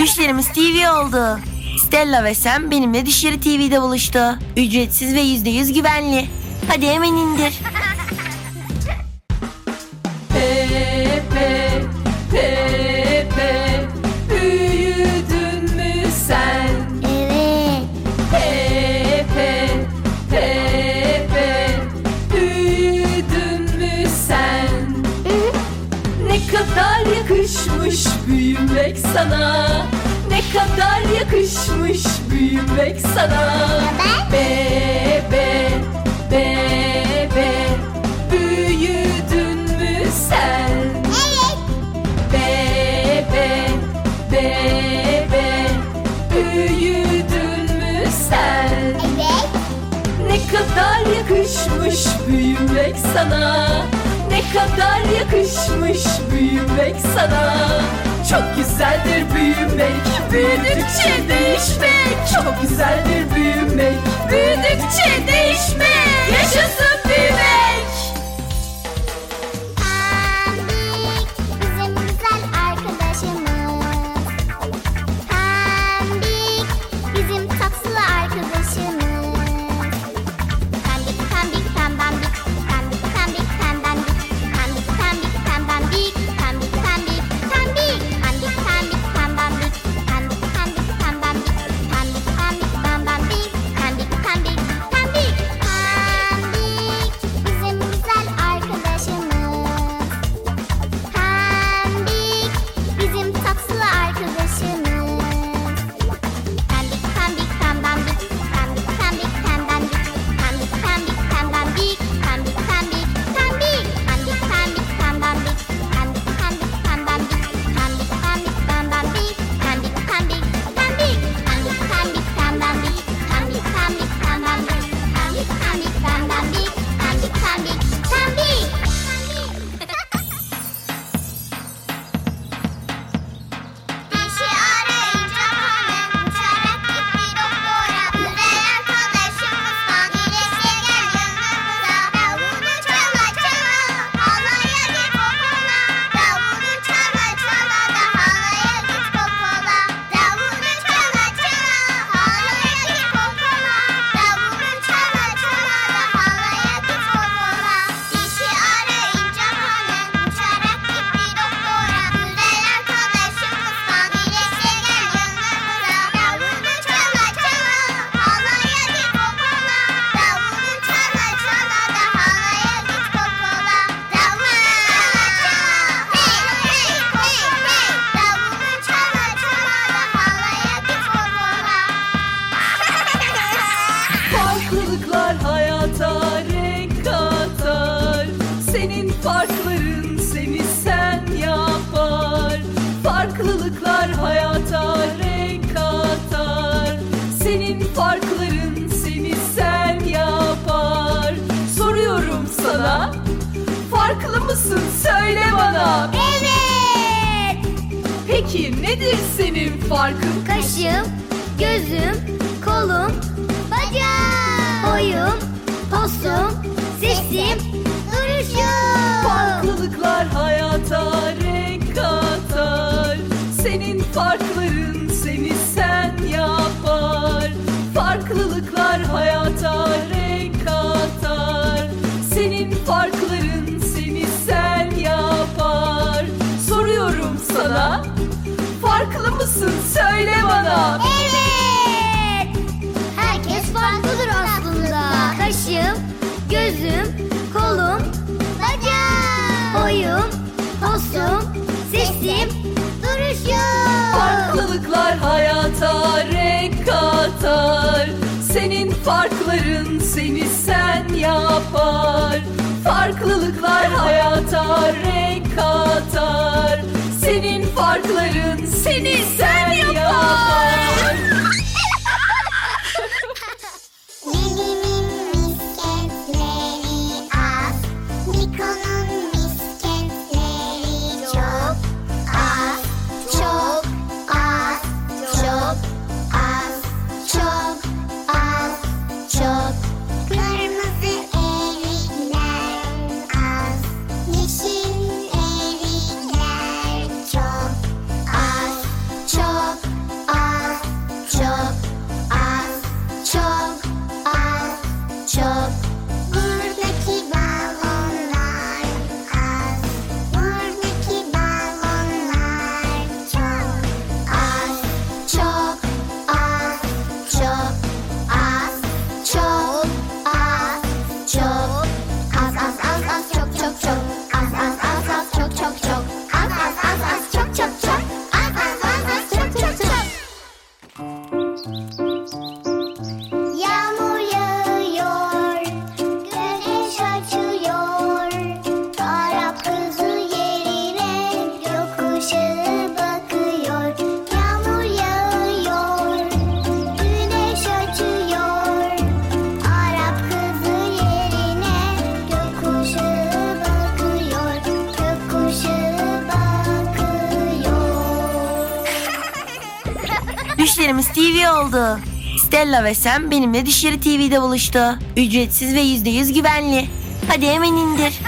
Düşlerimiz TV oldu. Stella ve Sam benimle Düşleri TV'de buluştu. Ücretsiz ve %100 güvenli. Hadi hemen indir. Yakışmış büyümek sana Ne kadar yakışmış büyümek sana? Bebe, bebe, büyüdün mü sen? Evet. Bebe, bebe, büyüdün mü sen? Evet. Ne kadar yakışmış büyümek sana Ne kadar yakışmış büyümek sana. Çok güzeldir büyümek Büyüdükçe değişmek. Çok güzeldir büyümek Büyüdükçe değişmek. Yaşasın farkların seni sen yapar. Farklılıklar hayata renk katar Senin farkların seni sen yapar. Soruyorum sana Farklı mısın? Söyle bana. Evet. Peki nedir senin farkın? Kaşım, gözüm, kolum, sana. Farklı mısın? Söyle bana. Evet. Herkes farklıdır aslında. Kaşım, gözüm, kolum, bacağım, boyum, postum, sesim, duruşum. Farklılıklar hayata renk katar. Senin farkların seni sen yapar. Farklılıklar hayata renk katar Senin farkların seni sen yapar. Nini'nin Düşlerimiz TV oldu. Stella ve Sam benimle Dişleri TV'de buluştu. Ücretsiz ve %100 güvenli. Hadi hemen indir.